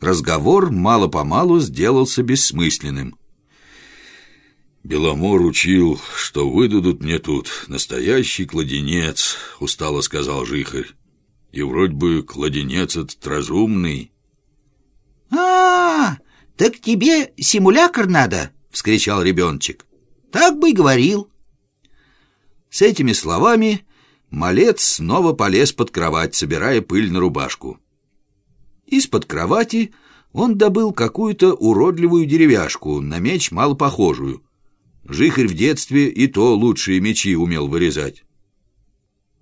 разговор мало-помалу сделался бессмысленным. «Беломор учил, что выдадут мне тут настоящий кладенец», — устало сказал Жихарь. «И вроде бы кладенец этот разумный». А, -а, -а так тебе симулятор надо?» — вскричал ребеночек. «Так бы и говорил». С этими словами малец снова полез под кровать, собирая пыль на рубашку. Из-под кровати он добыл какую-то уродливую деревяшку, на меч мало похожую. Жихарь в детстве и то лучшие мечи умел вырезать.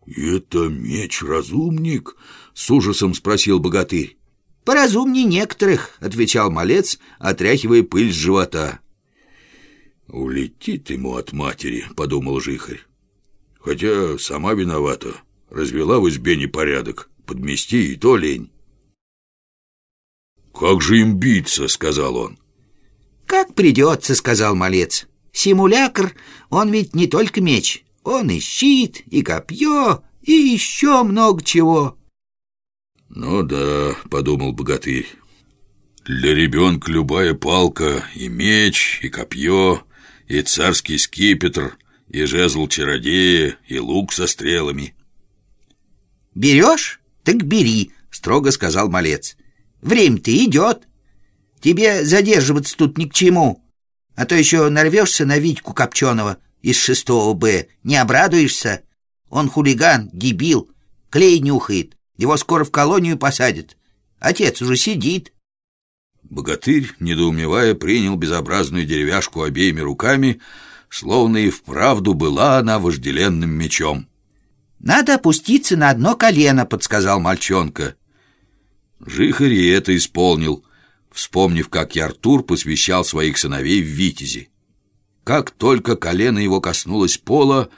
«Это меч-разумник?» — с ужасом спросил богатырь. «Поразумней некоторых», — отвечал малец, отряхивая пыль с живота. «Улетит ему от матери», — подумал Жихарь. «Хотя сама виновата. Развела в избе непорядок. Подмести и то лень». «Как же им биться?» — сказал он. «Как придется», — сказал малец. «Симулякр, он ведь не только меч. Он и щит, и копье, и еще много чего». «Ну да», — подумал богатырь. «Для ребенка любая палка, и меч, и копье, и царский скипетр, и жезл чародея, и лук со стрелами». «Берешь? Так бери», — строго сказал малец. Время-то идет. Тебе задерживаться тут ни к чему. А то еще нарвешься на Витьку Копченого из шестого Б. Не обрадуешься? Он хулиган, дебил, клей нюхает. Его скоро в колонию посадят. Отец уже сидит. Богатырь, недоумевая, принял безобразную деревяшку обеими руками, словно и вправду была она вожделенным мечом. «Надо опуститься на одно колено», — подсказал мальчонка. Жихарь и это исполнил, вспомнив, как Яртур посвящал своих сыновей в Витязи. Как только колено его коснулось пола,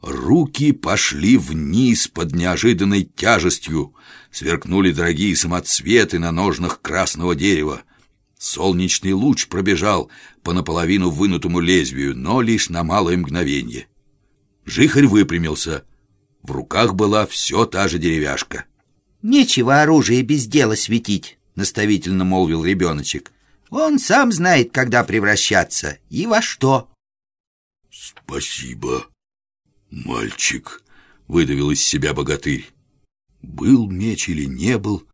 руки пошли вниз под неожиданной тяжестью, сверкнули дорогие самоцветы на ножнах красного дерева. Солнечный луч пробежал по наполовину вынутому лезвию, но лишь на малое мгновение. Жихарь выпрямился. В руках была все та же деревяшка. «Нечего оружие без дела светить», — наставительно молвил ребеночек. «Он сам знает, когда превращаться и во что». «Спасибо, мальчик», — выдавил из себя богатырь. Был меч или не был?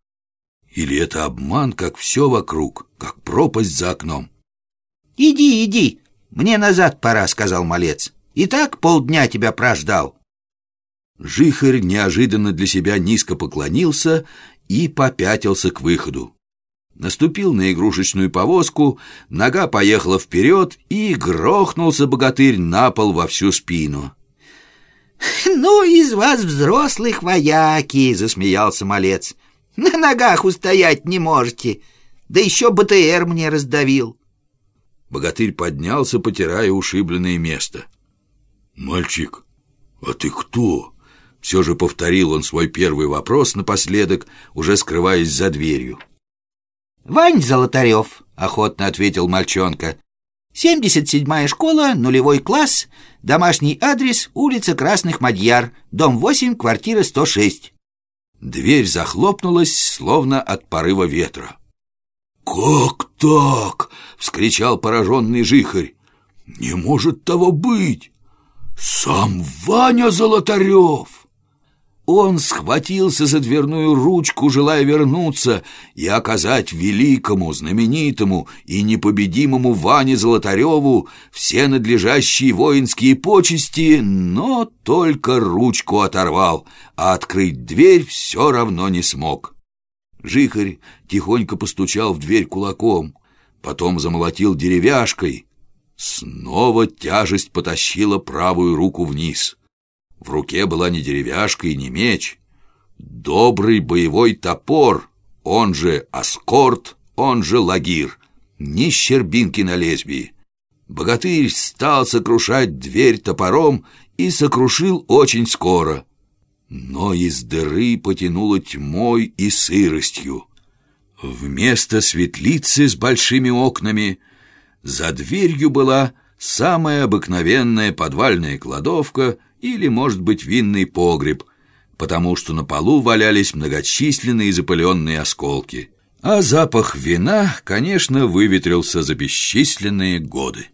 Или это обман, как все вокруг, как пропасть за окном? «Иди, иди, мне назад пора», — сказал малец. «И так полдня тебя прождал». Жихарь неожиданно для себя низко поклонился и попятился к выходу. Наступил на игрушечную повозку, нога поехала вперед, и грохнулся богатырь на пол во всю спину. «Ну, из вас взрослых вояки!» — засмеялся малец. «На ногах устоять не можете, да еще БТР мне раздавил». Богатырь поднялся, потирая ушибленное место. «Мальчик, а ты кто?» Все же повторил он свой первый вопрос напоследок, уже скрываясь за дверью. «Вань Золотарев», — охотно ответил мальчонка. «Семьдесят седьмая школа, нулевой класс, домашний адрес, улица Красных Мадьяр, дом восемь, квартира сто шесть». Дверь захлопнулась, словно от порыва ветра. «Как так?» — вскричал пораженный жихарь. «Не может того быть! Сам Ваня Золотарев!» Он схватился за дверную ручку, желая вернуться и оказать великому, знаменитому и непобедимому Ване Золотареву все надлежащие воинские почести, но только ручку оторвал, а открыть дверь все равно не смог. Жихарь тихонько постучал в дверь кулаком, потом замолотил деревяшкой. Снова тяжесть потащила правую руку вниз. В руке была не деревяшка и не меч. Добрый боевой топор, он же аскорт, он же лагир. Ни щербинки на лезвии. Богатырь стал сокрушать дверь топором и сокрушил очень скоро. Но из дыры потянуло тьмой и сыростью. Вместо светлицы с большими окнами за дверью была самая обыкновенная подвальная кладовка — или, может быть, винный погреб, потому что на полу валялись многочисленные запыленные осколки. А запах вина, конечно, выветрился за бесчисленные годы.